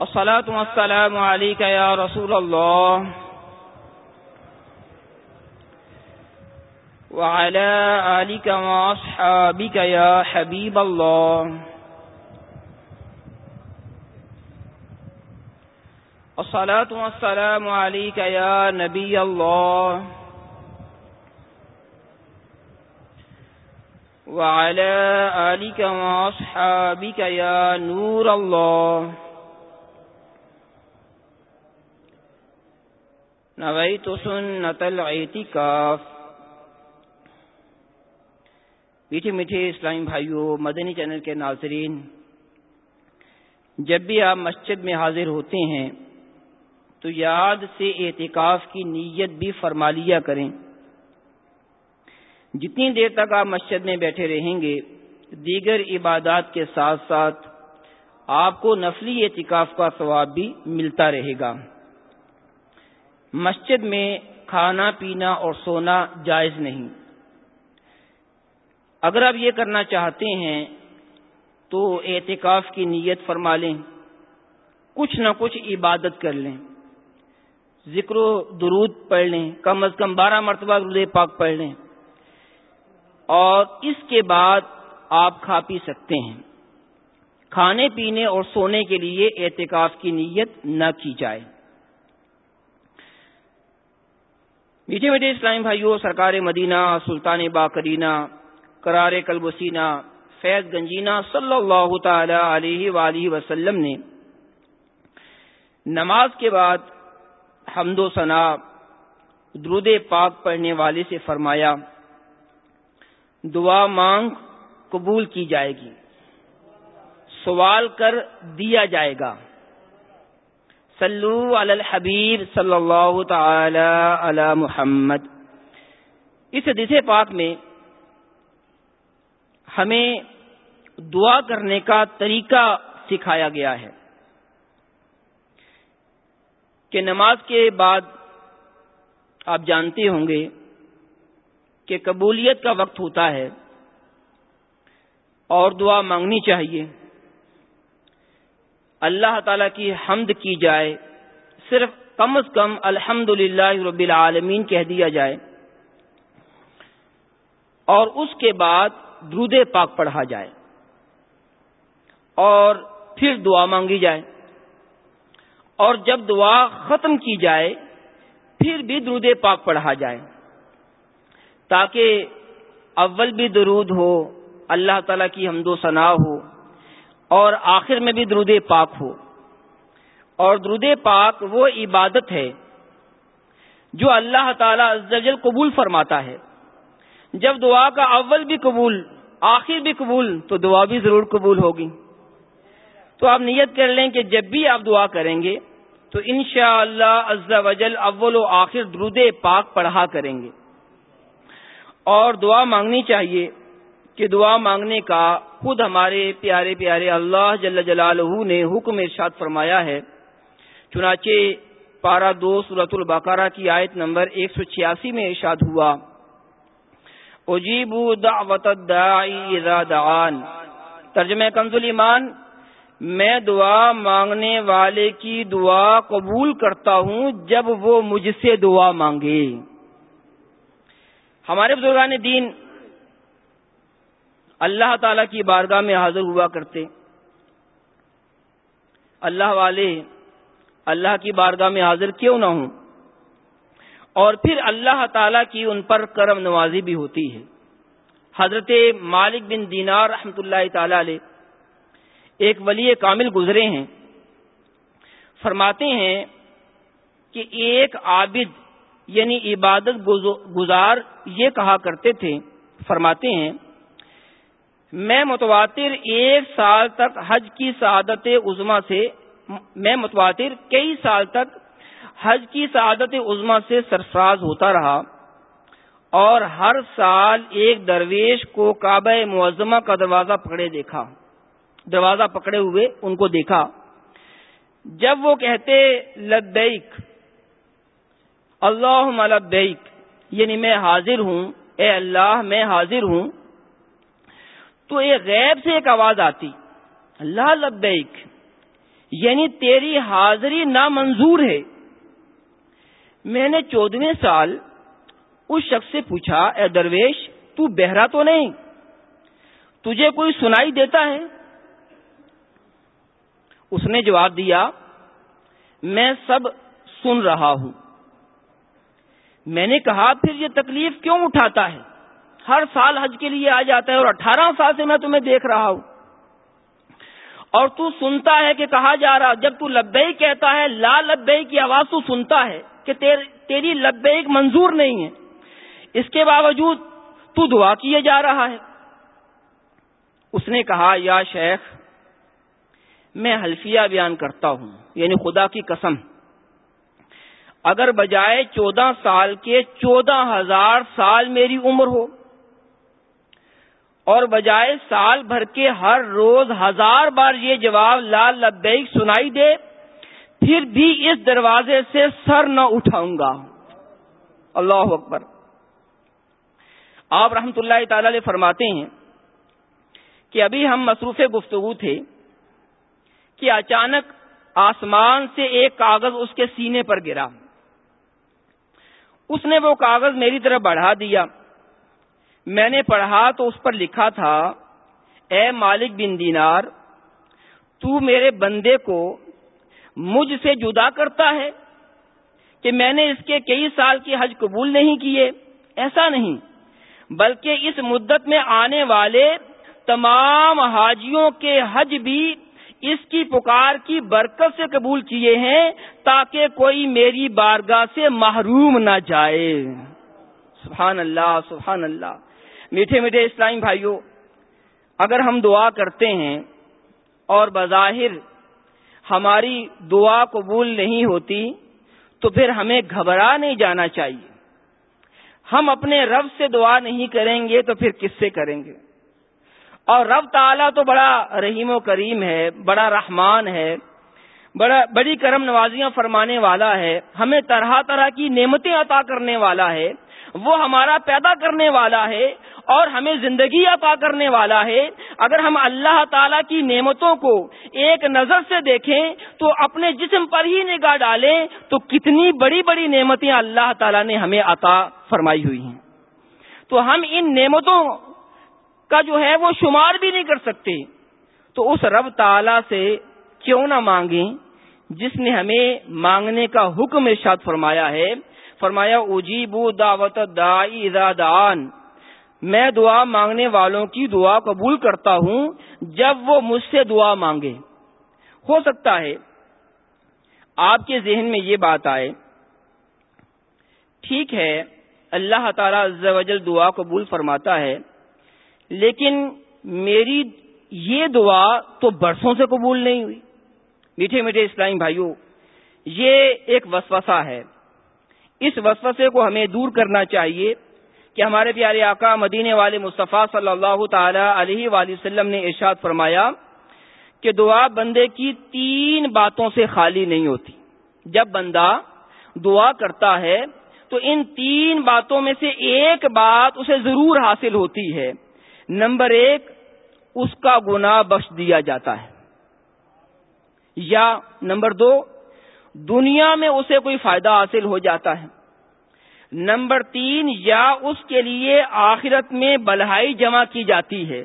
الصلاة والسلام عليك يا رسول الله. وعلى آلك وأصحابك يا حبيب الله. الصلاة والسلام عليك يا نبي الله. وعلى آلك وأصحابك يا نور الله. نويت سنة الاعتكاف میٹھے میٹھے اسلامی بھائیوں مدنی چینل کے ناظرین، جب بھی آپ مسجد میں حاضر ہوتے ہیں تو یاد سے اعتکاف کی نیت بھی فرما لیا کریں۔ جتنی دیر تک آپ مسجد میں بیٹھے رہیں گے، دیگر عبادات کے ساتھ ساتھ آپ کو نفلی اعتکاف کا ثواب بھی ملتا رہے گا۔ مسجد میں کھانا پینا اور سونا جائز نہیں۔ اگر آپ یہ کرنا چاہتے ہیں تو اعتکاف کی نیت فرما لیں، کچھ نہ کچھ عبادت کر لیں۔ ذکر و درود پڑھ لیں، کم از کم بارہ مرتبہ درود پاک پڑھ لیں۔ اور اس کے بعد آپ کھا پی سکتے ہیں۔ کھانے پینے اور سونے کے لیے اعتکاف کی نیت نہ کی جائے۔ میٹھے میٹھے اسلامی بھائیوں سرکار مدینہ، سلطان باقرینہ، قرار قلب وسینہ، فیض گنجینا صلی اللہ تعالی علیہ وآلہ وسلم نے نماز کے بعد حمد و ثنا، درود پاک پڑھنے والے سے فرمایا، دعا مانگ قبول کی جائے گی، سوال کر دیا جائے گا۔ صلو علی الحبیب صلی اللہ تعالی علی محمد۔ اس حدیث پاک میں ہمیں دعا کرنے کا طریقہ سکھایا گیا ہے کہ نماز کے بعد آپ جانتے ہوں گے کہ قبولیت کا وقت ہوتا ہے اور دعا مانگنی چاہیے۔ اللہ تعالی کی حمد کی جائے، صرف کم از کم الحمد رب العالمین کہہ دیا جائے، اور اس کے بعد درود پاک پڑھا جائے، اور پھر دعا مانگی جائے، اور جب دعا ختم کی جائے، پھر بھی درود پاک پڑھا جائے، تاکہ اول بھی درود ہو، اللہ تعالی کی حمد و ثناء ہو اور آخر میں بھی درود پاک ہو۔ اور درود پاک وہ عبادت ہے جو اللہ تعالی قبول فرماتا ہے۔ جب دعا کا اول بھی قبول، آخر بھی قبول، تو دعا بھی ضرور قبول ہوگی۔ تو آپ نیت کر لیں کہ جب بھی آپ دعا کریں گے، تو شاء اللہ وجل اول و آخر درود پاک پڑھا کریں گے۔ اور دعا مانگنی چاہیے۔ کہ دعا مانگنے کا خود ہمارے پیارے پیارے اللہ جل جلالہ نے حکم ارشاد فرمایا ہے۔ چنانچہ پارا دو سورت البقرہ کی آیت نمبر ایک سو چھیاسی میں ارشاد ہوا۔ دعوت الداعی اذا دعان۔ ترجمہ کنز ایمان، میں دعا مانگنے والے کی دعا قبول کرتا ہوں جب وہ مجھ سے دعا مانگے۔ ہمارے بزرگان دین اللہ تعالی کی بارگاہ میں حاضر ہوا کرتے۔ اللہ والے اللہ کی بارگاہ میں حاضر کیوں نہ ہوں؟ اور پھر اللہ تعالی کی ان پر کرم نوازی بھی ہوتی ہے۔ حضرت مالک بن دینار رحمت اللہ تعالی علیہ ایک ولی کامل گزرے ہیں۔ فرماتے ہیں کہ ایک عابد یعنی عبادت گزار یہ کہا کرتے تھے، فرماتے ہیں میں متواتر ایک سال تک حج کی سعادت عظما سے میں متواتر کئی سال تک حج کی سعادت عظما سے سرفراز ہوتا رہا اور ہر سال ایک درویش کو کعبہ معظمہ کا دروازہ پکڑے دیکھا، دروازہ پکڑے ہوئے ان کو دیکھا۔ جب وہ کہتے، لبیک اللہ لبیک یعنی میں حاضر ہوں، اے اللہ میں حاضر ہوں تو ایک غیب سے ایک آواز آتی۔ اللہ لبیک یعنی تیری حاضری نامنظور ہے۔ میں نے چودہویں سال اس شخص سے پوچھا، اے درویش، تو بہرا تو نہیں؟ تجھے کوئی سنائی دیتا ہے؟ اس نے جواب دیا، میں سب سن رہا ہوں۔ میں نے کہا، پھر یہ تکلیف کیوں اٹھاتا ہے؟ ہر سال حج کے لیے آ جاتا ہے اور اٹھارہ سال سے میں تمہیں دیکھ رہا ہوں۔ اور تو سنتا ہے کہ کہا جا رہا، جب تو لبئی کہتا ہے، لا لبئی کی آواز تو سنتا ہے کہ تیری لبیک منظور نہیں ہے۔ اس کے باوجود تو دعا کیے جا رہا ہے۔ اس نے کہا، یا شیخ، میں حلفیہ بیان کرتا ہوں یعنی خدا کی قسم۔ اگر بجائے چودہ سال کے چودہ ہزار سال میری عمر ہو اور بجائے سال بھر کے ہر روز ہزار بار یہ جواب لال لبیک سنائی دے، پھر بھی اس دروازے سے سر نہ اٹھاؤں گا۔ اللہ اکبر۔ آپ رحمت اللہ تعالی علیہ فرماتے ہیں کہ ابھی ہم مصروف گفتگو تھے کہ اچانک آسمان سے ایک کاغذ اس کے سینے پر گرا۔ اس نے وہ کاغذ میری طرف بڑھا دیا۔ میں نے پڑھا تو اس پر لکھا تھا، اے مالک بن دینار، تو میرے بندے کو مجھ سے جدا کرتا ہے کہ میں نے اس کے کئی سال کی حج قبول نہیں کیے۔ ایسا نہیں، بلکہ اس مدت میں آنے والے تمام حاجیوں کے حج بھی اس کی پکار کی برکت سے قبول کیے ہیں تاکہ کوئی میری بارگاہ سے محروم نہ جائے۔ سبحان اللہ سبحان اللہ۔ میٹھے میٹھے اسلام بھائیوں اگر ہم دعا کرتے ہیں اور بظاہر ہماری دعا قبول نہیں ہوتی، تو پھر ہمیں گھبرا نہیں جانا چاہیے۔ ہم اپنے رب سے دعا نہیں کریں گے تو پھر کس سے کریں گے؟ اور رب تعالیٰ تو بڑا رحیم و کریم ہے، بڑا رحمان ہے، بڑا بڑی کرم نوازیاں فرمانے والا ہے، ہمیں طرح طرح کی نعمتیں عطا کرنے والا ہے۔ وہ ہمارا پیدا کرنے والا ہے اور ہمیں زندگی عطا کرنے والا ہے۔ اگر ہم اللہ تعالی کی نعمتوں کو ایک نظر سے دیکھیں تو اپنے جسم پر ہی نگاہ ڈالیں تو کتنی بڑی بڑی نعمتیں اللہ تعالی نے ہمیں عطا فرمائی ہوئی ہیں۔ تو ہم ان نعمتوں کا جو ہے وہ شمار بھی نہیں کر سکتے۔ تو اس رب تعالی سے کیوں نہ مانگیں جس نے ہمیں مانگنے کا حکم ارشاد فرمایا ہے۔ فرمایا، اجیبو دعوت دائی میں دعا مانگنے والوں کی دعا قبول کرتا ہوں جب وہ مجھ سے دعا مانگے۔ ہو سکتا ہے، آپ کے ذہن میں یہ بات آئے، ٹھیک ہے، اللہ تعالی دعا قبول فرماتا ہے، لیکن میری یہ دعا تو برسوں سے قبول نہیں ہوئی۔ میٹھے میٹھے اسلامی بھائیوں، یہ ایک وسوسہ ہے۔ اس وسوسے کو ہمیں دور کرنا چاہیے کہ ہمارے پیارے آقا مدینے والے مصطفیٰ صلی اللہ تعالی علیہ وآلہ وسلم نے ارشاد فرمایا کہ دعا بندے کی تین باتوں سے خالی نہیں ہوتی۔ جب بندہ دعا کرتا ہے تو ان تین باتوں میں سے ایک بات اسے ضرور حاصل ہوتی ہے۔ نمبر ایک، اس کا گنا بخش دیا جاتا ہے۔ یا نمبر دو دنیا میں اسے کوئی فائدہ حاصل ہو جاتا ہے۔ نمبر تین، یا اس کے لیے آخرت میں بلہائی جمع کی جاتی ہے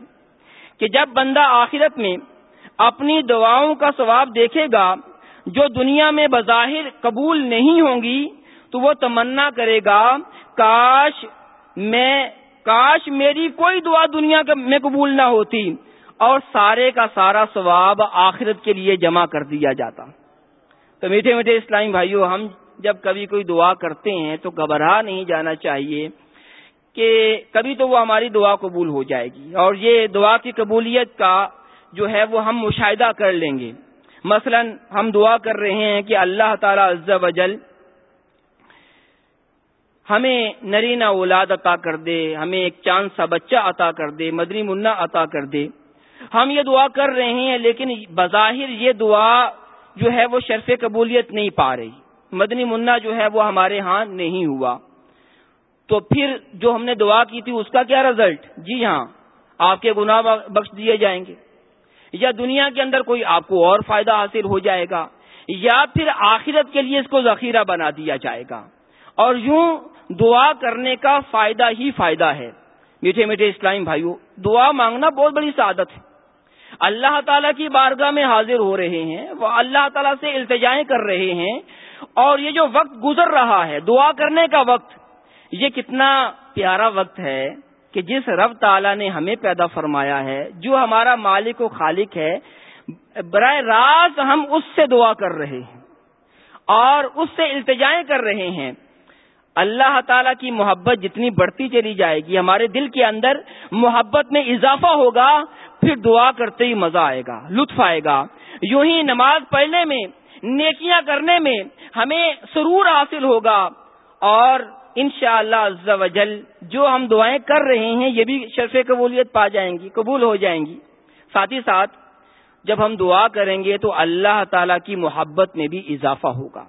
کہ جب بندہ آخرت میں اپنی دعاؤں کا ثواب دیکھے گا جو دنیا میں بظاہر قبول نہیں ہوں گی، تو وہ تمنا کرے گا، کاش میں، کاش میری کوئی دعا دنیا میں قبول نہ ہوتی اور سارے کا سارا ثواب آخرت کے لیے جمع کر دیا جاتا۔ تو میٹھے میٹھے اسلامی بھائیوں ہم جب کبھی کوئی دعا کرتے ہیں تو گھبرا نہیں جانا چاہیے کہ کبھی تو وہ ہماری دعا قبول ہو جائے گی۔ اور یہ دعا کی قبولیت کا جو ہے وہ ہم مشاہدہ کر لیں گے۔ مثلا ہم دعا کر رہے ہیں کہ اللہ تعالی عز و جل ہمیں نرینا اولاد عطا کر دے، ہمیں ایک چاند سا بچہ عطا کر دے، مدنی منا عطا کر دے۔ ہم یہ دعا کر رہے ہیں لیکن بظاہر یہ دعا جو ہے وہ شرف قبولیت نہیں پا رہی۔ مدنی منا جو ہے وہ ہمارے ہاں نہیں ہوا۔ تو پھر جو ہم نے دعا کی تھی اس کا کیا رزلٹ جی ہاں آپ کے گناہ بخش دیے جائیں گے۔ یا دنیا کے اندر کوئی آپ کو اور فائدہ حاصل ہو جائے گا، یا پھر آخرت کے لیے اس کو ذخیرہ بنا دیا جائے گا۔ اور یوں دعا کرنے کا فائدہ ہی فائدہ ہے۔ میٹھے میٹھے اسلام بھائیوں دعا مانگنا بہت بڑی سعادت ہے۔ اللہ تعالیٰ کی بارگاہ میں حاضر ہو رہے ہیں، وہ اللہ تعالیٰ سے التجائیں کر رہے ہیں اور یہ جو وقت گزر رہا ہے، دعا کرنے کا وقت، یہ کتنا پیارا وقت ہے کہ جس رب تعالیٰ نے ہمیں پیدا فرمایا ہے، جو ہمارا مالک و خالق ہے، براہ راست ہم اس سے دعا کر رہے ہیں اور اس سے التجائیں کر رہے ہیں۔ اللہ تعالیٰ کی محبت جتنی بڑھتی چلی جائے گی، ہمارے دل کے اندر محبت میں اضافہ ہوگا پھر دعا کرتے ہی مزہ آئے گا، لطف آئے گا۔ یوں ہی نماز پڑھنے میں، نیکیاں کرنے میں ہمیں سرور حاصل ہوگا۔ اور ان شاء اللہ جو ہم دعائیں کر رہے ہیں، یہ بھی شرف قبولیت پا جائیں گی، قبول ہو جائیں گی۔ ساتھ ہی ساتھ جب ہم دعا کریں گے تو اللہ تعالی کی محبت میں بھی اضافہ ہوگا۔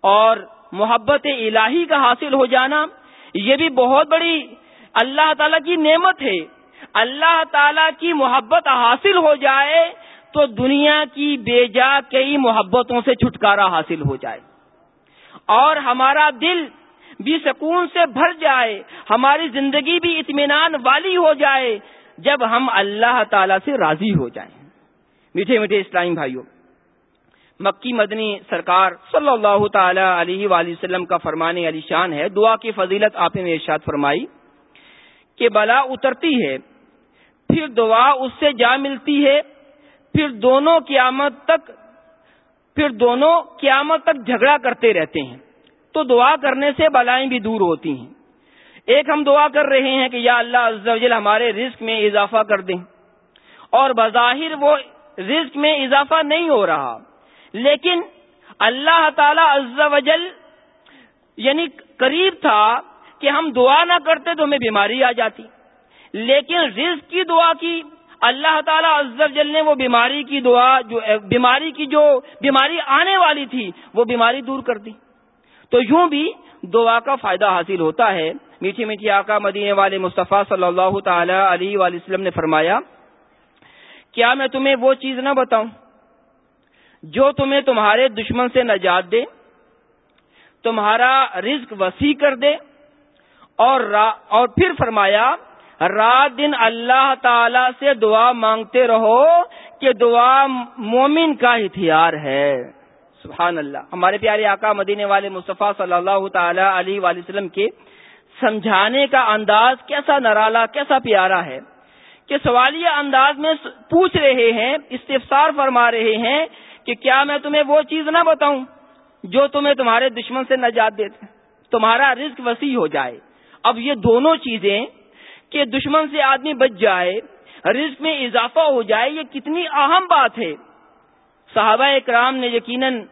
اور محبت الہی کا حاصل ہو جانا، یہ بھی بہت بڑی اللہ تعالی کی نعمت ہے۔ اللہ تعالی کی محبت حاصل ہو جائے تو دنیا کی بے جا کئی محبتوں سے چھٹکارا حاصل ہو جائے۔ اور ہمارا دل بھی سکون سے بھر جائے، ہماری زندگی بھی اطمینان والی ہو جائے جب ہم اللہ تعالی سے راضی ہو جائیں۔ میٹھے میٹھے اسلام بھائیوں، مکی مدنی سرکار صلی اللہ تعالی علیہ وآلہ وسلم کا فرمانے علی شان ہے۔ دعا کی فضیلت آپ نے ارشاد فرمائی کہ بلا اترتی ہے۔ پھر دعا اس سے جا ملتی ہے۔ پھر دونوں قیامت تک، پھر دونوں قیامت تک جھگڑا کرتے رہتے ہیں۔ تو دعا کرنے سے بلائیں بھی دور ہوتی ہیں۔ ایک ہم دعا کر رہے ہیں کہ یا اللہ عز و جل ہمارے رزق میں اضافہ کر دیں۔ اور بظاہر وہ رزق میں اضافہ نہیں ہو رہا۔ لیکن اللہ تعالی عز و جل یعنی قریب تھا کہ ہم دعا نہ کرتے تو ہمیں بیماری آ جاتی۔ لیکن رزق کی دعا کی۔ اللہ تعالیٰ عزب جل نے وہ بیماری کی دعا جو، بیماری کی جو، بیماری آنے والی تھی، وہ بیماری دور کر دی۔ تو یوں بھی دعا کا فائدہ حاصل ہوتا ہے۔ میٹھی میٹھی آقا مدینے والے مصطفیٰ صلی اللہ تعالی علیہ وسلم نے فرمایا، کیا میں تمہیں وہ چیز نہ بتاؤں جو تمہیں تمہارے دشمن سے نجات دے، تمہارا رزق وسیع کر دے؟ اور اور پھر فرمایا رات دن اللہ تعالی سے دعا مانگتے رہو کہ دعا مومن کا ہتھیار ہے۔ سبحان اللہ۔ ہمارے پیارے آقا مدینے والے مصطفیٰ صلی اللہ تعالی علیہ وآلہ وسلم کے سمجھانے کا انداز کیسا نرالا، کیسا پیارا ہے کہ سوالیہ انداز میں پوچھ رہے ہیں، استفسار فرما رہے ہیں کہ کیا میں تمہیں وہ چیز نہ بتاؤں جو تمہیں تمہارے دشمن سے نجات دیتے، تمہارا رزق وسیع ہو جائے۔ اب یہ دونوں چیزیں کہ دشمن سے آدمی بچ جائے، رزق میں اضافہ ہو جائے، یہ کتنی اہم بات ہے۔ صحابہ اکرام نے یقیناً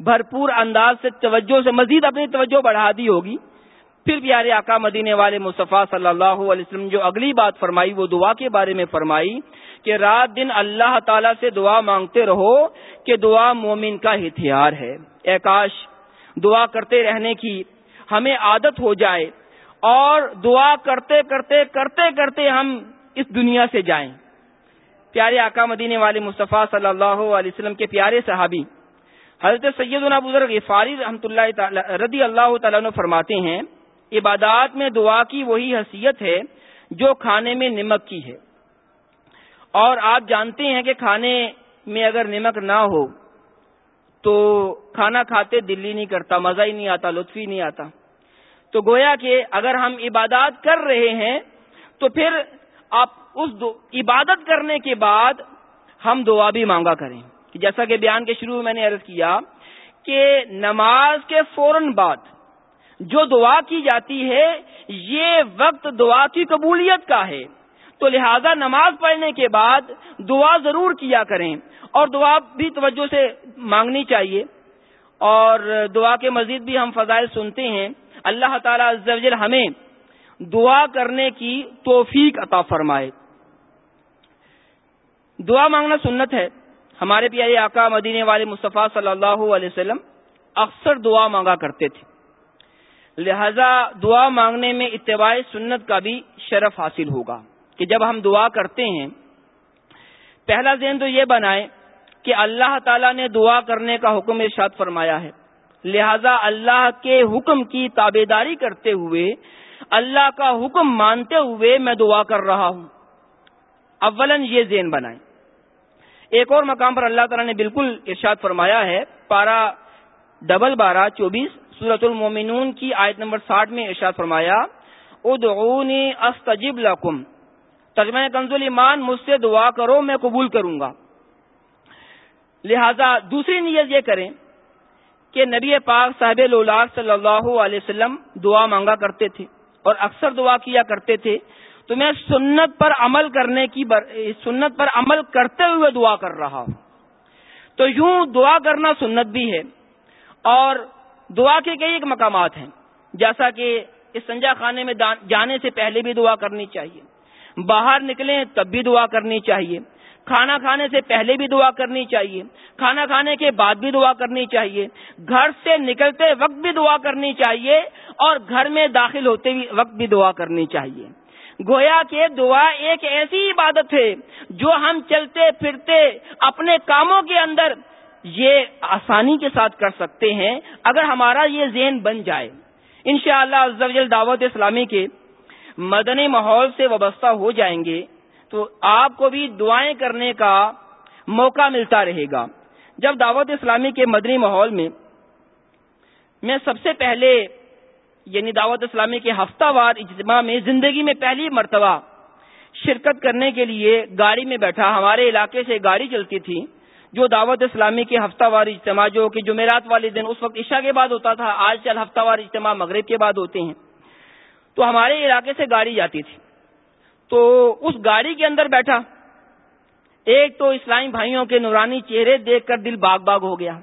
بھرپور انداز سے توجہ سے، مزید اپنی توجہ بڑھا دی ہوگی۔ پھر پیارے آقا مدینے والے مصطفیٰ صلی اللہ علیہ وسلم جو اگلی بات فرمائی، وہ دعا کے بارے میں فرمائی کہ رات دن اللہ تعالی سے دعا مانگتے رہو کہ دعا مومن کا ہتھیار ہے۔ اے کاش، دعا کرتے رہنے کی ہمیں عادت ہو جائے اور دعا کرتے کرتے کرتے کرتے ہم اس دنیا سے جائیں۔ پیارے آقا مدینے والے مصطفیٰ صلی اللہ علیہ وسلم کے پیارے صحابی، حضرت سید بزرگ فارغ رحمۃ اللہ رضی اللہ تعالیٰ فرماتے ہیں، عبادات میں دعا کی وہی حیثیت ہے جو کھانے میں نمک کی ہے۔ اور آپ جانتے ہیں کہ کھانے میں اگر نمک نہ ہو تو کھانا کھاتے دلی نہیں کرتا، مزہ ہی نہیں آتا، لطف ہی نہیں آتا۔ تو گویا کہ اگر ہم عبادات کر رہے ہیں، تو پھر آپ اس عبادت کرنے کے بعد ہم دعا بھی مانگا کریں۔ جیسا کہ بیان کے شروع میں نے عرض کیا کہ نماز کے فوراً بعد جو دعا کی جاتی ہے، یہ وقت دعا کی قبولیت کا ہے۔ تو لہذا نماز پڑھنے کے بعد دعا ضرور کیا کریں۔ اور دعا بھی توجہ سے مانگنی چاہیے۔ اور دعا کے مزید بھی ہم فضائل سنتے ہیں۔ اللہ تعالی ہمیں دعا کرنے کی توفیق عطا فرمائے۔ دعا مانگنا سنت ہے۔ ہمارے پیارے آقا مدینے والے مصطفیٰ صلی اللہ علیہ وسلم اکثر دعا مانگا کرتے تھے۔ لہذا دعا مانگنے میں اتباع سنت کا بھی شرف حاصل ہوگا کہ جب ہم دعا کرتے ہیں، پہلا ذہن تو یہ بنائے کہ اللہ تعالیٰ نے دعا کرنے کا حکم ارشاد فرمایا ہے۔ لہذا اللہ کے حکم کی تابے داری کرتے ہوئے، اللہ کا حکم مانتے ہوئے میں دعا کر رہا ہوں۔ اولن یہ زین بنائیں۔ ایک اور مقام پر اللہ تعالیٰ نے بالکل ارشاد فرمایا ہے پارا ڈبل بارہ چوبیس سورت المومنون کی آیت نمبر ساٹھ میں ارشاد فرمایا، ادعونی استجب لکم۔ ترجمہ کنزول ایمان، مجھ سے دعا کرو، میں قبول کروں گا۔ لہذا دوسری نیت یہ کریں کہ نبی پاک صاحب صلی اللہ علیہ وسلم دعا مانگا کرتے تھے اور اکثر دعا کیا کرتے تھے، تو میں سنت پر عمل کرنے کی بر... سنت پر عمل کرتے ہوئے دعا کر رہا ہوں۔ تو یوں دعا کرنا سنت بھی ہے اور دعا کے کئی ایک مقامات ہیں۔ جیسا کہ اس سنجا خانے میں جانے سے پہلے بھی دعا کرنی چاہیے، باہر نکلیں تب بھی دعا کرنی چاہیے۔ کھانا کھانے سے پہلے بھی دعا کرنی چاہیے، کھانا کھانے کے بعد بھی دعا کرنی چاہیے، گھر سے نکلتے وقت بھی دعا کرنی چاہیے اور گھر میں داخل ہوتے وقت بھی دعا کرنی چاہیے۔ گویا کہ دعا ایک ایسی عبادت ہے جو ہم چلتے پھرتے اپنے کاموں کے اندر یہ آسانی کے ساتھ کر سکتے ہیں اگر ہمارا یہ ذہن بن جائے۔ انشاءاللہ شاء اللہ دعوت اسلامی کے مدنی ماحول سے وابستہ ہو جائیں گے۔ تو آپ کو بھی دعائیں کرنے کا موقع ملتا رہے گا۔ جب دعوت اسلامی کے مدنی ماحول میں میں سب سے پہلے یعنی دعوت اسلامی کے ہفتہ وار اجتماع میں زندگی میں پہلی مرتبہ شرکت کرنے کے لیے گاڑی میں بیٹھا، ہمارے علاقے سے گاڑی چلتی تھی، جو دعوت اسلامی کے ہفتہ وار اجتماع، جو کہ جمعرات والے دن، اس وقت عشاء کے بعد ہوتا تھا، آج چل ہفتہ وار اجتماع، مغرب کے بعد ہوتے ہیں۔ تو ہمارے علاقے سے گاڑی جاتی تھی۔ تو اس گاڑی کے اندر بیٹھا۔ ایک تو اسلامی بھائیوں کے نورانی چہرے دیکھ کر دل باغ باغ ہو گیا۔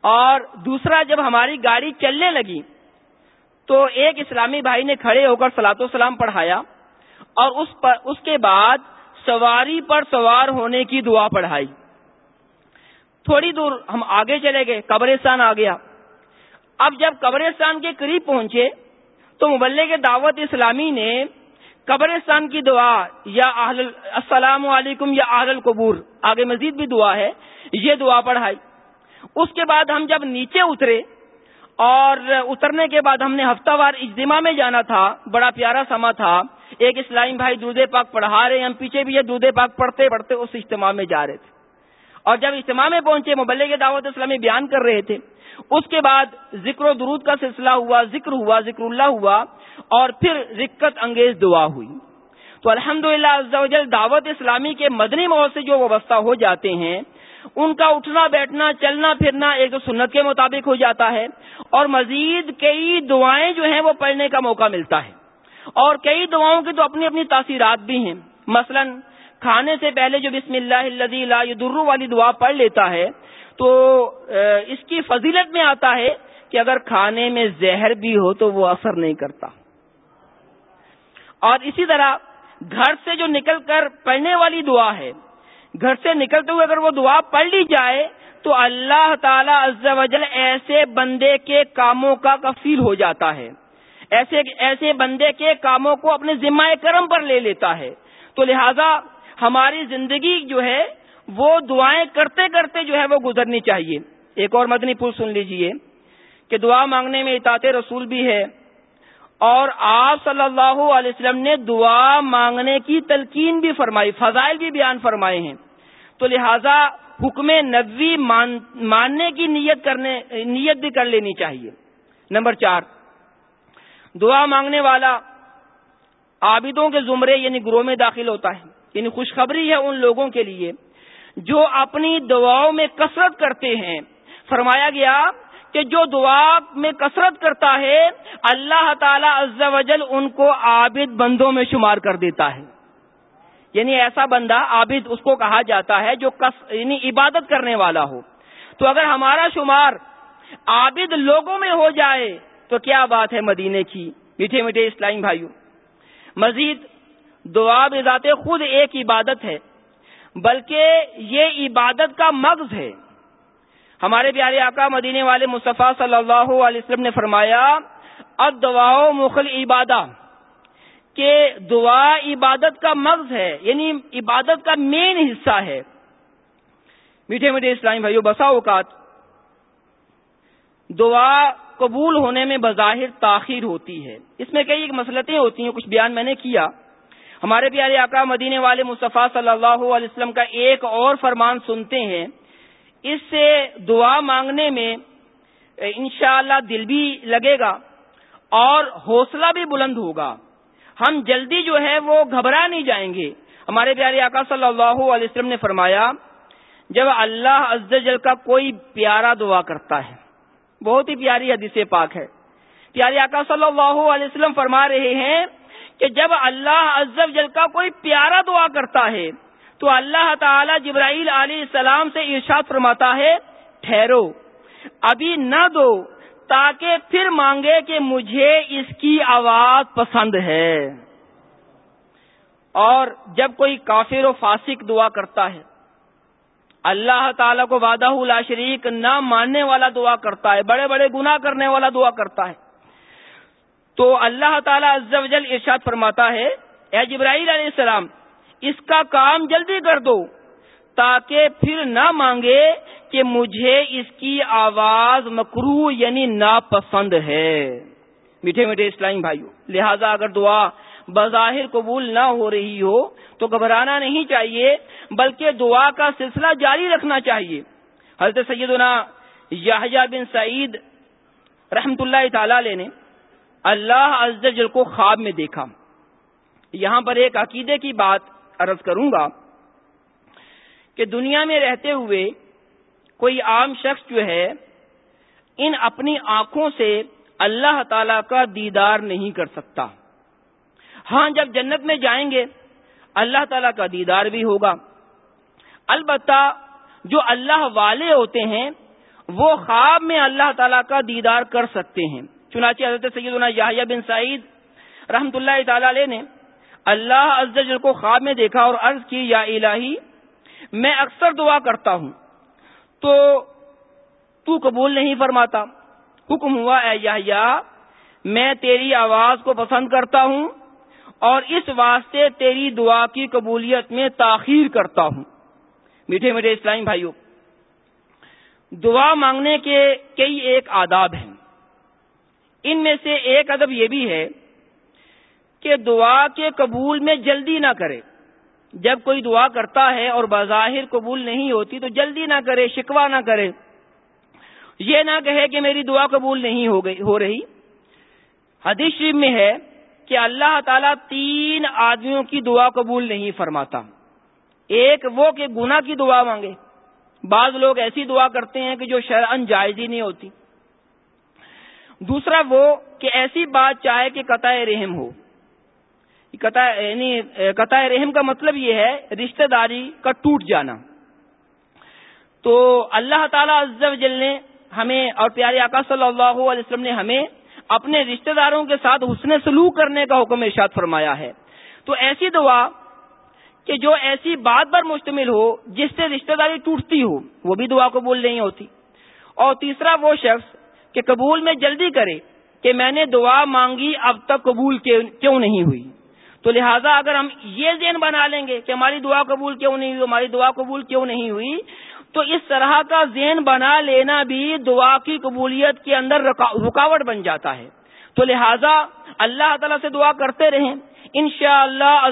اور دوسرا، جب ہماری گاڑی چلنے لگی، تو ایک اسلامی بھائی نے کھڑے ہو کر سلاط و سلام پڑھایا اور اس پر، اس کے بعد سواری پر سوار ہونے کی دعا پڑھائی۔ تھوڑی دور ہم آگے چلے گئے، قبرستان آ گیا۔ اب جب قبرستان کے قریب پہنچے، تو مبلے کے دعوت اسلامی نے قبرستان کی دعا یا السلام علیکم یا آہل القبور، آگے مزید بھی دعا ہے، یہ دعا پڑھائی۔ اس کے بعد ہم جب نیچے اترے اور اترنے کے بعد ہم نے ہفتہ وار اجتماع میں جانا تھا، بڑا پیارا سما تھا۔ ایک اسلام بھائی دودھ پاک پڑھا رہے ہم پیچھے بھی یہ دودھ پاک پڑھتے پڑھتے اس اجتماع میں جا رہے تھے۔ اور جب اجتماع میں پہنچے مبلے کے دعوت اسلامی بیان کر رہے تھے، اس کے بعد ذکر و درود کا سلسلہ ہوا، ذکر ہوا، ذکر اللہ ہوا۔ اور پھر رکت انگیز دعا ہوئی۔ تو الحمد للہ دعوت اسلامی کے مدنی ماحول سے جو وابستہ ہو جاتے ہیں، ان کا اٹھنا، بیٹھنا، چلنا، پھرنا ایک سنت کے مطابق ہو جاتا ہے، اور مزید کئی دعائیں جو ہیں وہ پڑھنے کا موقع ملتا ہے۔ اور کئی دعاؤں کی تو اپنی اپنی تاثیرات بھی ہیں۔ مثلا، کھانے سے پہلے جو بسم اللہ لا درو والی دعا پڑھ لیتا ہے، تو اس کی فضیلت میں آتا ہے کہ اگر کھانے میں زہر بھی ہو تو وہ اثر نہیں کرتا۔ اور اسی طرح گھر سے جو نکل کر پڑھنے والی دعا ہے، گھر سے نکلتے ہوئے اگر وہ دعا پڑھ لی جائے تو اللہ تعالی عز و جل ایسے بندے کے کاموں کا کفیل ہو جاتا ہے۔ ایسے ایسے بندے کے کاموں کو اپنے ذمہ کرم پر لے لیتا ہے۔ تو لہذا ہماری زندگی جو ہے، وہ دعائیں کرتے کرتے جو ہے، وہ گزرنی چاہیے۔ ایک اور مدنی پھول سن لیجیے کہ دعا مانگنے میں اطاعت رسول بھی ہے۔ اور آپ صلی اللہ علیہ وسلم نے دعا مانگنے کی تلقین بھی فرمائی، فضائل بھی بیان فرمائے ہیں۔ تو لہذا حکم نبوی مان، ماننے کی نیت کرنے، نیت بھی کر لینی چاہیے۔ نمبر چار، دعا مانگنے والا عابدوں کے زمرے یعنی گروہ میں داخل ہوتا ہے۔ یعنی خوشخبری ہے ان لوگوں کے لیے جو اپنی دعاؤں میں کثرت کرتے ہیں۔ فرمایا گیا کہ جو دعا میں کثرت کرتا ہے، اللہ تعالی عز و جل ان کو عابد بندوں میں شمار کر دیتا ہے۔ یعنی ایسا بندہ عابد اس کو کہا جاتا ہے جو کس یعنی عبادت کرنے والا ہو۔ تو اگر ہمارا شمار عابد لوگوں میں ہو جائے، تو کیا بات ہے مدینے کی؟ میٹھے میٹھے اسلام بھائیوں، مزید دعا بذات خود ایک عبادت ہے، بلکہ یہ عبادت کا مغز ہے۔ ہمارے پیارے آقا مدینے والے مصطفیٰ صلی اللہ علیہ وسلم نے فرمایا اب دعاؤ مخل عبادہ، کہ دعا عبادت کا مغز ہے یعنی عبادت کا مین حصہ ہے۔ میٹھے میٹھے اسلامی بھائیو، بسا اوقات دعا قبول ہونے میں بظاہر تاخیر ہوتی ہے۔ اس میں کئی مسلطیں ہوتی ہیں، کچھ بیان میں نے کیا۔ ہمارے پیارے آقا مدینے والے مصطفیٰ صلی اللہ علیہ وسلم کا ایک اور فرمان سنتے ہیں۔ اس سے دعا مانگنے میں انشاءاللہ اللہ دل بھی لگے گا اور حوصلہ بھی بلند ہوگا۔ ہم جلدی جو ہے وہ گھبرا نہیں جائیں گے۔ ہمارے پیارے آقا صلی اللہ علیہ وسلم نے فرمایا، جب اللہ عز جل کا کوئی پیارا دعا کرتا ہے، بہت ہی پیاری حدیث پاک ہے۔ پیارے آقا صلی اللہ علیہ وسلم فرما رہے ہیں کہ جب اللہ عز جل کا کوئی پیارا دعا کرتا ہے تو اللہ تعالی جبرائیل علیہ السلام سے ارشاد فرماتا ہے، ٹھہرو، ابھی نہ دو، تاکہ پھر مانگے کہ مجھے اس کی آواز پسند ہے۔ اور جب کوئی کافر و فاسق دعا کرتا ہے، اللہ تعالیٰ کو وعدہ لا شریک، نہ ماننے والا دعا کرتا ہے، بڑے بڑے گناہ کرنے والا دعا کرتا ہے، تو اللہ تعالیٰ عز و جل ارشاد فرماتا ہے، اے جبرائیل علیہ السلام اس کا کام جلدی کر دو، تاکہ پھر نہ مانگے کہ مجھے اس کی آواز مکرو یعنی ناپسند ہے۔ میٹھے میٹھے اسلامی بھائیوں لہذا اگر دعا بظاہر قبول نہ ہو رہی ہو تو گھبرانا نہیں چاہیے، بلکہ دعا کا سلسلہ جاری رکھنا چاہیے۔ حضرت سیدنا یاہجہ بن سعید رحمت اللہ تعالی نے اللہ عز جل کو خواب میں دیکھا۔ یہاں پر ایک عقیدے کی بات عرض کروں گا کہ دنیا میں رہتے ہوئے کوئی عام شخص جو ہے، ان اپنی آنکھوں سے اللہ تعالی کا دیدار نہیں کر سکتا۔ ہاں جب جنت میں جائیں گے، اللہ تعالی کا دیدار بھی ہوگا۔ البتہ جو اللہ والے ہوتے ہیں، وہ خواب میں اللہ تعالی کا دیدار کر سکتے ہیں۔ چنانچہ حضرت سیدنا یاہیا بن سعید رحمت اللہ تعالی علیہ نے اللہ عز جل کو خواب میں دیکھا اور عرض کی، یا الہی، میں اکثر دعا کرتا ہوں۔ تو تو قبول نہیں فرماتا۔ حکم ہوا، اے یا میں تیری آواز کو پسند کرتا ہوں اور اس واسطے تیری دعا کی قبولیت میں تاخیر کرتا ہوں۔ میٹھے میٹھے اسلامی بھائیوں، دعا مانگنے کے کئی ایک آداب ہیں۔ ان میں سے ایک ادب یہ بھی ہے کہ دعا کے قبول میں جلدی نہ کرے۔ جب کوئی دعا کرتا ہے اور بظاہر قبول نہیں ہوتی تو جلدی نہ کرے شکوا نہ کرے۔ یہ نہ کہے کہ میری دعا قبول نہیں ہو گئی، ہو رہی۔ حدیث شریف میں ہے کہ اللہ تعالیٰ تین آدمیوں کی دعا قبول نہیں فرماتا۔ ایک وہ کہ گنا کی دعا مانگے۔ بعض لوگ ایسی دعا کرتے ہیں کہ جو شرعن جائز ہی نہیں ہوتی۔ دوسرا وہ کہ ایسی بات چاہے کہ قطع رحم ہو۔ قطع یعنی قطع رحم کا مطلب یہ ہے، رشتہ داری کا ٹوٹ جانا۔ تو اللہ تعالیٰ جل نے ہمیں اور پیارے آقا صلی اللہ علیہ وسلم نے ہمیں اپنے رشتہ داروں کے ساتھ حسن سلوک کرنے کا حکم ارشاد فرمایا ہے۔ تو ایسی دعا کہ جو ایسی بات پر مشتمل ہو، جس سے رشتہ داری ٹوٹتی ہو، وہ بھی دعا قبول نہیں ہوتی۔ اور تیسرا وہ شخص کہ قبول میں جلدی کرے کہ میں نے دعا مانگی اب تک قبول کیوں نہیں ہوئی۔ تو لہٰذا اگر ہم یہ ذہن بنا لیں گے کہ ہماری دعا قبول کیوں نہیں ہوئی، ہماری دعا قبول کیوں نہیں ہوئی، تو اس طرح کا ذہن بنا لینا بھی دعا کی قبولیت کے اندر رکاوٹ بن جاتا ہے۔ تو لہٰذا اللہ تعالیٰ سے دعا کرتے رہیں۔ ان شاء اللہ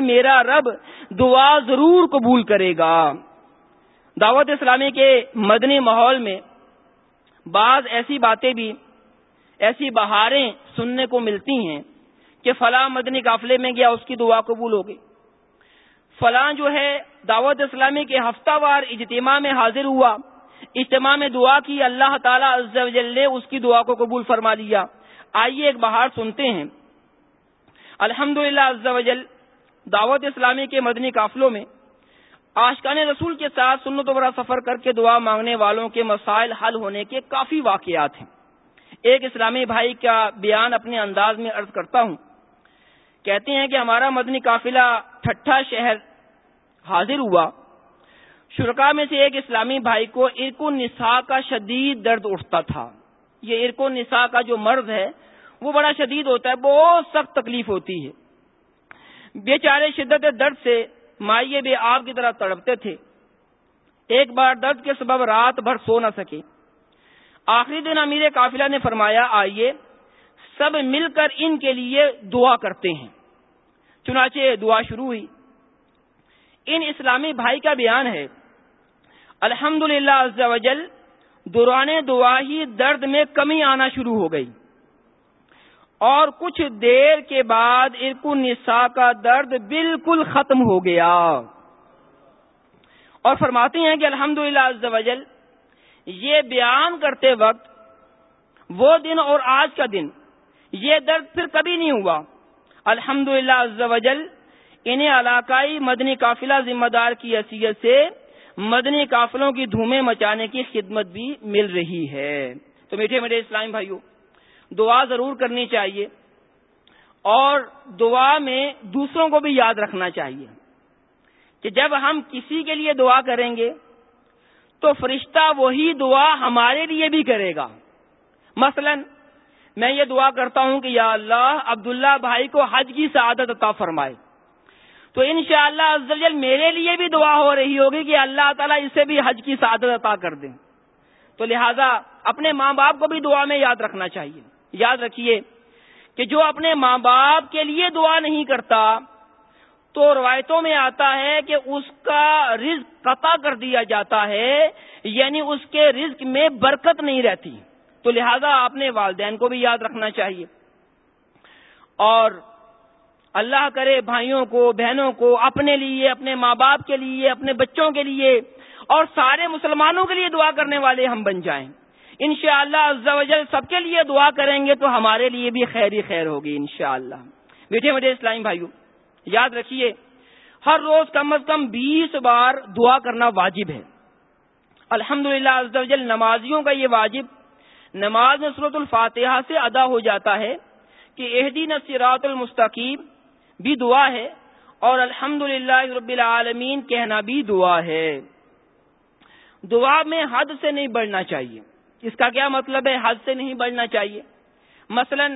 میرا رب دعا ضرور قبول کرے گا۔ دعوت اسلامی کے مدنی ماحول میں بعض ایسی باتیں بھی، ایسی بہاریں سننے کو ملتی ہیں۔ کہ فلاں مدنی قافلے میں گیا، اس کی دعا قبول ہو گئی فلاں جو ہے دعوت اسلامی کے ہفتہ وار اجتماع میں حاضر ہوا، اجتماع میں دعا کی، اللہ تعالی نے اس کی دعا کو قبول فرما لیا۔ آئیے ایک بہار سنتے ہیں۔ الحمد للہ دعوت اسلامی کے مدنی قافلوں میں آشقان رسول کے ساتھ سنت و برا سفر کر کے دعا مانگنے والوں کے مسائل حل ہونے کے کافی واقعات ہیں۔ ایک اسلامی بھائی کا بیان اپنے انداز میں عرض کرتا ہوں۔ کہتے ہیں کہ ہمارا مدنی قافلہ ٹھٹھا شہر حاضر ہوا۔ شرکا میں سے ایک اسلامی بھائی کو ارک النساء کا شدید درد اٹھتا تھا۔ یہ ارک النساء کا جو مرض ہے، وہ بڑا شدید ہوتا ہے، بہت سخت تکلیف ہوتی ہے۔ بیچارے شدت درد سے مائیے بھی آپ کی طرح تڑپتے تھے۔ ایک بار درد کے سبب رات بھر سو نہ سکے۔ آخری دن امیر قافلہ نے فرمایا، آئیے۔ سب مل کر ان کے لیے دعا کرتے ہیں۔ چنانچہ دعا شروع ہوئی۔ ان اسلامی بھائی کا بیان ہے۔ الحمد للہ دوران دعا ہی درد میں کمی آنا شروع ہو گئی۔ اور کچھ دیر کے بعد ارکو نسا کا درد بالکل ختم ہو گیا۔ اور فرماتے ہیں کہ الحمد للہ یہ بیان کرتے وقت وہ دن اور آج کا دن یہ درد پھر کبھی نہیں ہوا۔ الحمد للہ انہیں علاقائی مدنی قافلہ ذمہ دار کی حیثیت سے مدنی قافلوں کی دھومیں مچانے کی خدمت بھی مل رہی ہے۔ تو میٹھے میٹھے اسلام بھائیوں دعا ضرور کرنی چاہیے اور دعا میں دوسروں کو بھی یاد رکھنا چاہیے کہ جب ہم کسی کے لیے دعا کریں گے تو فرشتہ وہی دعا ہمارے لیے بھی کرے گا۔ مثلا میں یہ دعا کرتا ہوں کہ یا اللہ عبداللہ بھائی کو حج کی سعادت عطا فرمائے۔ تو انشاءاللہ شاء اللہ میرے لیے بھی دعا ہو رہی ہوگی کہ اللہ تعالیٰ اسے بھی حج کی سعادت عطا کر دیں تو لہذا اپنے ماں باپ کو بھی دعا میں یاد رکھنا چاہیے۔ یاد رکھیے کہ جو اپنے ماں باپ کے لیے دعا نہیں کرتا، تو روایتوں میں آتا ہے کہ اس کا رزق قطع کر دیا جاتا ہے یعنی اس کے رزق میں برکت نہیں رہتی۔ تو لہذا اپنے والدین کو بھی یاد رکھنا چاہیے۔ اور اللہ کرے بھائیوں کو، بہنوں کو اپنے لیے، اپنے ماں باپ کے لیے، اپنے بچوں کے لیے اور سارے مسلمانوں کے لیے دعا کرنے والے ہم بن جائیں۔ ان شاء اللہ سب کے لیے دعا کریں گے تو ہمارے لیے بھی خیر ہی خیر ہوگی ان شاء اللہ بیٹھے میٹھے اسلام بھائیوں یاد رکھیے، ہر روز کم از کم بیس بار دعا کرنا واجب ہے۔ الحمد للہ نمازیوں کا یہ واجب نماز نصرت الفاتحہ سے ادا ہو جاتا ہے کہ اہدی نصرات المستقیم بھی دعا ہے اور الحمد رب العالمین کہنا بھی دعا ہے۔ دعا میں حد سے نہیں بڑھنا چاہیے۔ اس کا کیا مطلب ہے؟ حد سے نہیں بڑھنا چاہیے۔ مثلا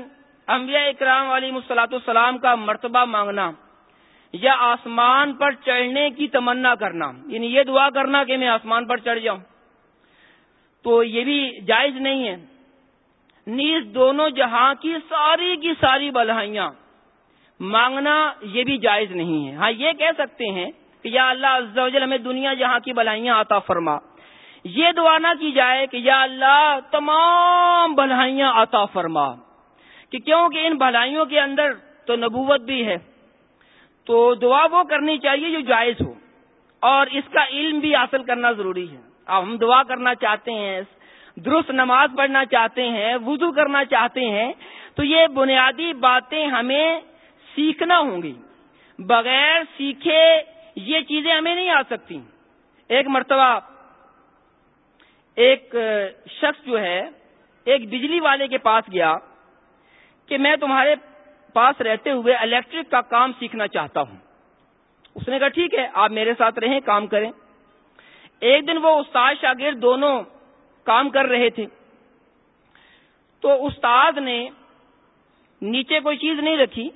انبیاء اکرام علی مسلاط السلام کا مرتبہ مانگنا یا آسمان پر چڑھنے کی تمنا کرنا۔ یعنی یہ دعا کرنا کہ میں آسمان پر چڑھ جاؤں۔ تو یہ بھی جائز نہیں ہے۔ نیز دونوں جہاں کی ساری کی ساری بلائیاں مانگنا یہ بھی جائز نہیں ہے۔ ہاں یہ کہہ سکتے ہیں کہ یا اللہ عز و جل ہمیں دنیا جہاں کی بلائیاں آتا فرما۔ یہ دعا نہ کی جائے کہ یا اللہ تمام بھلائیاں عطا فرما۔ کہ کیونکہ ان بھلائیوں کے اندر تو نبوت بھی ہے۔ تو دعا وہ کرنی چاہیے جو جائز ہو۔ اور اس کا علم بھی حاصل کرنا ضروری ہے۔ اب ہم دعا کرنا چاہتے ہیں، درست نماز پڑھنا چاہتے ہیں، وضو کرنا چاہتے ہیں، تو یہ بنیادی باتیں ہمیں سیکھنا ہوں گی۔ بغیر سیکھے یہ چیزیں ہمیں نہیں آ سکتی۔ ایک مرتبہ ایک شخص جو ہے، ایک بجلی والے کے پاس گیا کہ میں تمہارے پاس رہتے ہوئے الیکٹرک کا کام سیکھنا چاہتا ہوں۔ اس نے کہا، ٹھیک ہے، آپ میرے ساتھ رہیں، کام کریں۔ ایک دن وہ استاد شاگرد دونوں کام کر رہے تھے۔ تو استاد نے نیچے کوئی چیز نہیں رکھی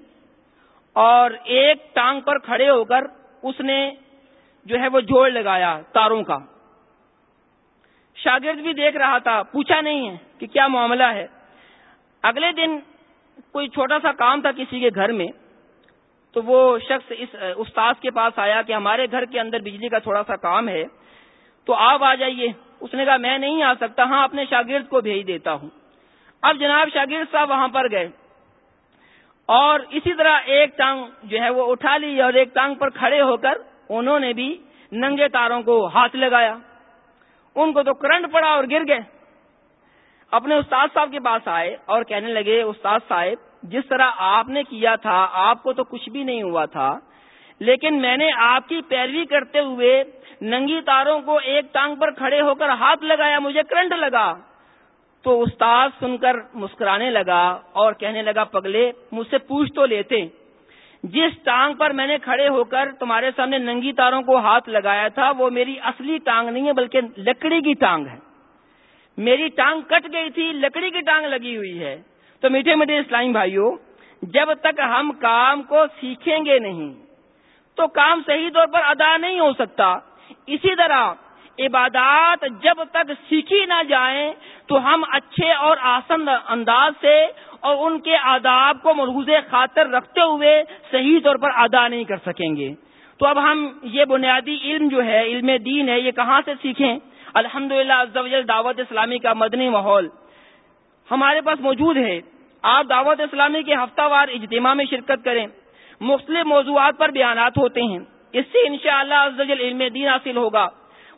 اور ایک ٹانگ پر کھڑے ہو کر اس نے جو ہے وہ جوڑ لگایا تاروں کا۔ شاگرد بھی دیکھ رہا تھا، پوچھا نہیں ہے کہ کیا معاملہ ہے۔ اگلے دن کوئی چھوٹا سا کام تھا کسی کے گھر میں، تو وہ شخص اس استاد کے پاس آیا کہ ہمارے گھر کے اندر بجلی کا تھوڑا سا کام ہے۔ تو آپ آ جائیے۔ اس نے کہا، میں نہیں آ سکتا۔ ہاں اپنے شاگرد کو بھیج دیتا ہوں۔ اب جناب شاگرد صاحب وہاں پر گئے۔ اور اسی طرح ایک ٹانگ جو ہے وہ اٹھا لی اور ایک ٹانگ پر کھڑے ہو کر انہوں نے بھی ننگے تاروں کو ہاتھ لگایا۔ ان کو تو کرنٹ پڑا اور گر گئے۔ اپنے استاد صاحب کے پاس آئے اور کہنے لگے، استاد صاحب، جس طرح آپ نے کیا تھا، آپ کو تو کچھ بھی نہیں ہوا تھا، لیکن میں نے آپ کی پیروی کرتے ہوئے ننگی تاروں کو ایک ٹانگ پر کھڑے ہو کر ہاتھ لگایا، مجھے کرنٹ لگا۔ تو استاد سن کر مسکرانے لگا اور کہنے لگا، پگلے مجھ سے پوچھ تو لیتے۔ جس ٹانگ پر میں نے کھڑے ہو کر تمہارے سامنے ننگی تاروں کو ہاتھ لگایا تھا، وہ میری اصلی ٹانگ نہیں ہے، بلکہ لکڑی کی ٹانگ ہے۔ میری ٹانگ کٹ گئی تھی، لکڑی کی ٹانگ لگی ہوئی ہے۔ تو میٹھے میٹھے اسلامی بھائیوں جب تک ہم کام کو سیکھیں گے نہیں، تو کام صحیح طور پر ادا نہیں ہو سکتا۔ اسی طرح عبادات جب تک سیکھی نہ جائیں تو ہم اچھے اور آسن انداز سے اور ان کے آداب کو مرحوز خاطر رکھتے ہوئے صحیح طور پر ادا نہیں کر سکیں گے۔ تو اب ہم یہ بنیادی علم جو ہے، علم دین ہے، یہ کہاں سے سیکھیں؟ الحمد للہ دعوت اسلامی کا مدنی ماحول ہمارے پاس موجود ہے۔ آپ دعوت اسلامی کے ہفتہ وار اجتماع میں شرکت کریں۔ مختلف موضوعات پر بیانات ہوتے ہیں۔ اس سے انشاءاللہ شاء اللہ علم دین حاصل ہوگا۔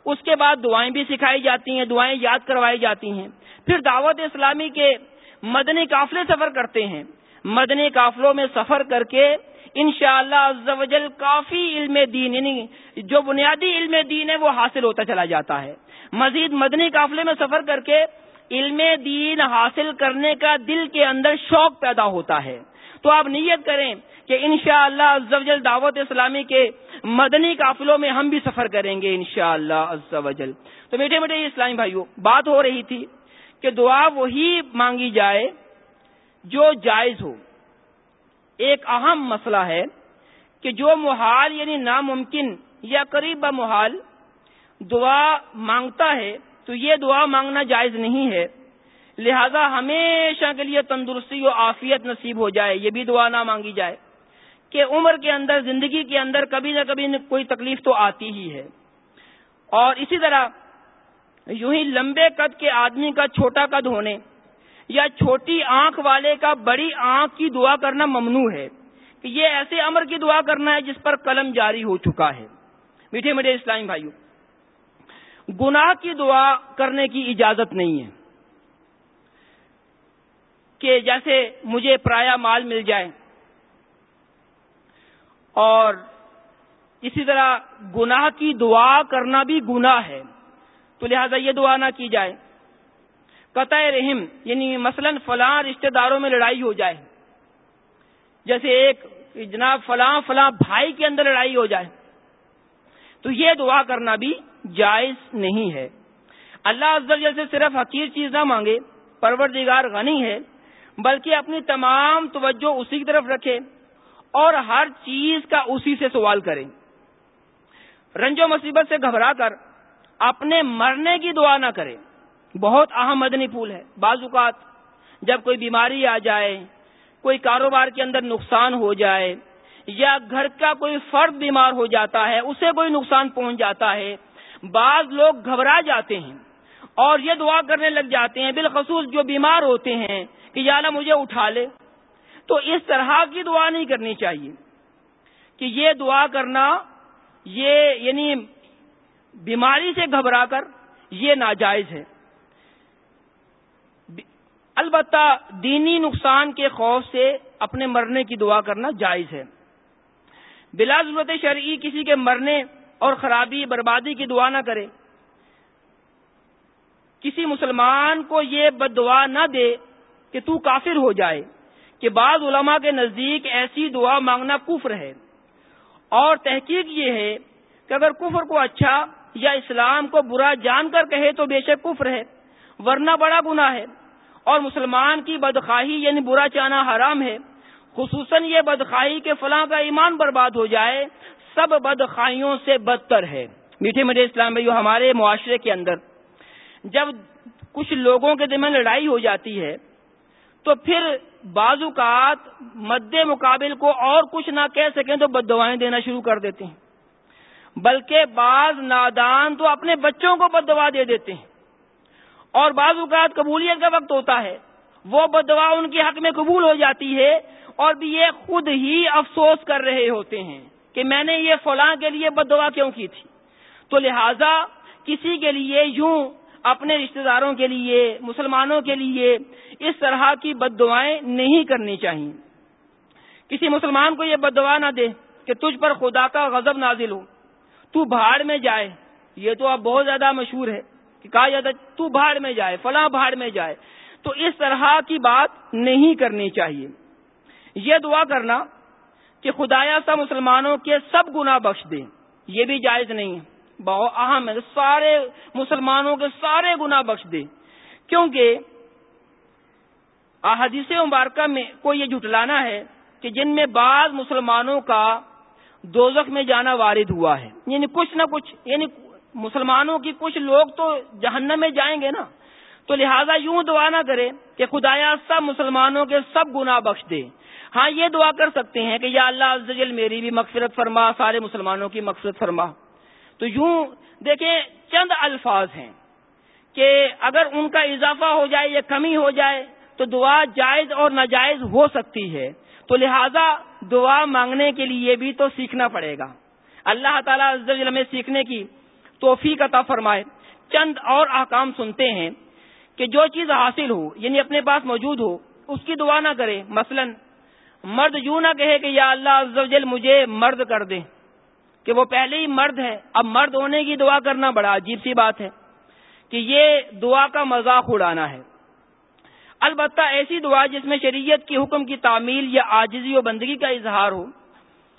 اس کے بعد دعائیں بھی سکھائی جاتی ہیں، دعائیں یاد کروائی جاتی ہیں۔ پھر دعوت اسلامی کے مدنی قافلے سفر کرتے ہیں۔ مدنی قافلوں میں سفر کر کے انشاءاللہ شاء اللہ کافی علم دین یعنی جو بنیادی علم دین ہے وہ حاصل ہوتا چلا جاتا ہے۔ مزید مدنی قافلے میں سفر کر کے علم دین حاصل کرنے کا دل کے اندر شوق پیدا ہوتا ہے۔ تو آپ نیت کریں کہ انشاءاللہ شاء اللہ دعوت اسلامی کے مدنی قافلوں میں ہم بھی سفر کریں گے انشاءاللہ شاء اللہ تو میٹھے میٹھے اسلامی بھائیوں بات ہو رہی تھی کہ دعا وہی مانگی جائے جو جائز ہو۔ ایک اہم مسئلہ ہے کہ جو محال یعنی ناممکن یا قریب محال دعا مانگتا ہے، تو یہ دعا مانگنا جائز نہیں ہے۔ لہذا ہمیشہ کے لیے تندرستی و آفیت نصیب ہو جائے، یہ بھی دعا نہ مانگی جائے۔ کہ عمر کے اندر، زندگی کے اندر کبھی نہ کبھی کوئی تکلیف تو آتی ہی ہے۔ اور اسی طرح یوں ہی لمبے قد کے آدمی کا چھوٹا قد ہونے یا چھوٹی آنکھ والے کا بڑی آنکھ کی دعا کرنا ممنوع ہے کہ یہ ایسے امر کی دعا کرنا ہے جس پر قلم جاری ہو چکا ہے۔ میٹھے میٹھے اسلامی بھائیوں گناہ کی دعا کرنے کی اجازت نہیں ہے کہ جیسے مجھے پرایا مال مل جائے اور اسی طرح گناہ کی دعا کرنا بھی گناہ ہے۔ تو لہذا یہ دعا نہ کی جائے۔ قطع رحم یعنی مثلا فلاں رشتہ داروں میں لڑائی ہو جائے۔ جیسے ایک جناب فلاں فلاں بھائی کے اندر لڑائی ہو جائے۔ تو یہ دعا کرنا بھی جائز نہیں ہے۔ اللہ افضل سے صرف حقیر چیز نہ مانگے، پروردگار غنی ہے، بلکہ اپنی تمام توجہ اسی کی طرف رکھے۔ اور ہر چیز کا اسی سے سوال کریں۔ رنج و مصیبت سے گھبرا کر اپنے مرنے کی دعا نہ کریں۔ بہت اہم مدنی پھول ہے۔ بعض اوقات جب کوئی بیماری آ جائے، کوئی کاروبار کے اندر نقصان ہو جائے، یا گھر کا کوئی فرد بیمار ہو جاتا ہے، اسے کوئی نقصان پہنچ جاتا ہے، بعض لوگ گھبرا جاتے ہیں اور یہ دعا کرنے لگ جاتے ہیں بالخصوص جو بیمار ہوتے ہیں کہ یا مجھے اٹھا لے۔ تو اس طرح کی دعا نہیں کرنی چاہیے کہ یہ دعا کرنا یہ یعنی بیماری سے گھبرا کر یہ ناجائز ہے۔ البتہ دینی نقصان کے خوف سے اپنے مرنے کی دعا کرنا جائز ہے۔ بلا ضرورت شرعی کسی کے مرنے اور خرابی، بربادی کی دعا نہ کرے۔ کسی مسلمان کو یہ بد دعا نہ دے کہ تو کافر ہو جائے۔ کہ بعض علماء کے نزدیک ایسی دعا مانگنا کفر ہے۔ اور تحقیق یہ ہے کہ اگر کفر کو اچھا یا اسلام کو برا جان کر کہے تو بے شک کفر ہے، ورنہ بڑا گناہ ہے۔ اور مسلمان کی بدخواہی یعنی برا چانا حرام ہے۔ خصوصاً یہ بدخواہی کے فلاں کا ایمان برباد ہو جائے، سب بدخواہیوں سے بدتر ہے۔ میٹھے میٹھے اسلام بھائی ہمارے معاشرے کے اندر جب کچھ لوگوں کے دل میں لڑائی ہو جاتی ہے تو پھر بعض اوقات مد مقابل کو اور کچھ نہ کہہ سکیں تو بد دعائیں دینا شروع کر دیتے ہیں۔ بلکہ بعض نادان تو اپنے بچوں کو بد دعا دے دیتے ہیں۔ اور بعض اوقات قبولیت کا وقت ہوتا ہے۔ وہ بد دعا ان کے حق میں قبول ہو جاتی ہے اور بھی یہ خود ہی افسوس کر رہے ہوتے ہیں کہ میں نے یہ فلاں کے لیے بد دعا کیوں کی تھی؟ تو لہذا کسی کے لیے یوں اپنے رشتہ داروں کے لیے، مسلمانوں کے لیے اس طرح کی بد دعائیں نہیں کرنی چاہیے۔ کسی مسلمان کو یہ بد دعا نہ دے کہ تجھ پر خدا کا غضب نازل ہو، تو بھاڑ میں جائے۔ یہ تو اب بہت زیادہ مشہور ہے کہ کہا جاتا تو بھاڑ میں جائے، فلاں بھاڑ میں جائے۔ تو اس طرح کی بات نہیں کرنی چاہیے۔ یہ دعا کرنا کہ خدایا سا مسلمانوں کے سب گنا بخش دے۔ یہ بھی جائز نہیں ہے۔ بہت اہم ہے، سارے مسلمانوں کے سارے گنا بخش دے۔ کیونکہ احادیث مبارکہ میں کو یہ جٹلانا ہے کہ جن میں بعض مسلمانوں کا دوزخ میں جانا وارد ہوا ہے۔ یعنی کچھ نہ کچھ یعنی مسلمانوں کی کچھ لوگ تو جہنم میں جائیں گے نا۔ تو لہذا یوں دعا نہ کرے کہ خدایا سب مسلمانوں کے سب گناہ بخش دے۔ ہاں یہ دعا کر سکتے ہیں کہ یا اللہ عزوجل میری بھی مغفرت فرما، سارے مسلمانوں کی مغفرت فرما۔ تو یوں دیکھیں چند الفاظ ہیں کہ اگر ان کا اضافہ ہو جائے یا کمی ہو جائے تو دعا جائز اور ناجائز ہو سکتی ہے۔ تو لہذا دعا مانگنے کے لیے بھی تو سیکھنا پڑے گا۔ اللہ تعالیٰ ہمیں سیکھنے کی توفیق عطا فرمائے۔ چند اور احکام سنتے ہیں کہ جو چیز حاصل ہو یعنی اپنے پاس موجود ہو، اس کی دعا نہ کرے۔ مثلا، مرد یوں نہ کہے کہ یا اللہ مجھے مرد کر دے۔ کہ وہ پہلے ہی مرد ہے اب مرد ہونے کی دعا کرنا بڑا عجیب سی بات ہے کہ یہ دعا کا مذاق اڑانا ہے۔ البتہ ایسی دعا جس میں شریعت کی حکم کی تعمیل یا آجزی و بندگی کا اظہار ہو،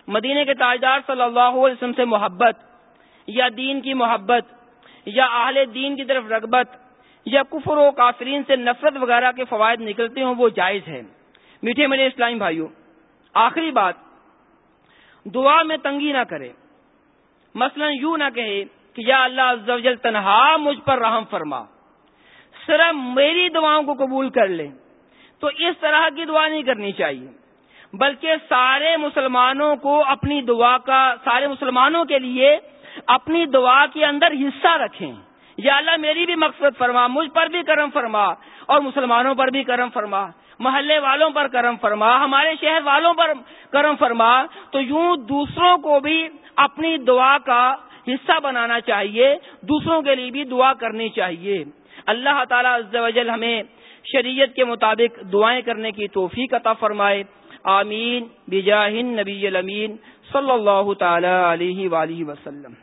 مدینہ کے تاجدار صلی اللہ علیہ وسلم سے محبت یا دین کی محبت یا اہل دین کی طرف رغبت یا کفر و کافرین سے نفرت وغیرہ کے فوائد نکلتے ہوں، وہ جائز ہے میٹھے میرے اسلامی بھائیوں آخری بات، دعا میں تنگی نہ کرے مثلا یوں نہ کہے کہ یا اللہ تنہا مجھ پر رحم فرما، صرف میری دعاؤں کو قبول کر لے۔ تو اس طرح کی دعا نہیں کرنی چاہیے، بلکہ سارے مسلمانوں کو اپنی دعا کا، سارے مسلمانوں کے لیے اپنی دعا کے اندر حصہ رکھیں۔ یا اللہ میری بھی مقصد فرما، مجھ پر بھی کرم فرما اور مسلمانوں پر بھی کرم فرما۔ محلے والوں پر کرم فرما، ہمارے شہر والوں پر کرم فرما، تو یوں دوسروں کو بھی اپنی دعا کا حصہ بنانا چاہیے، دوسروں کے لیے بھی دعا کرنی چاہیے۔ اللہ تعالیٰ وجل ہمیں شریعت کے مطابق دعائیں کرنے کی توفیق عطا فرمائے۔ آمین۔ بجاہن نبی الامین صلی اللہ تعالی علیہ وآلہ وسلم۔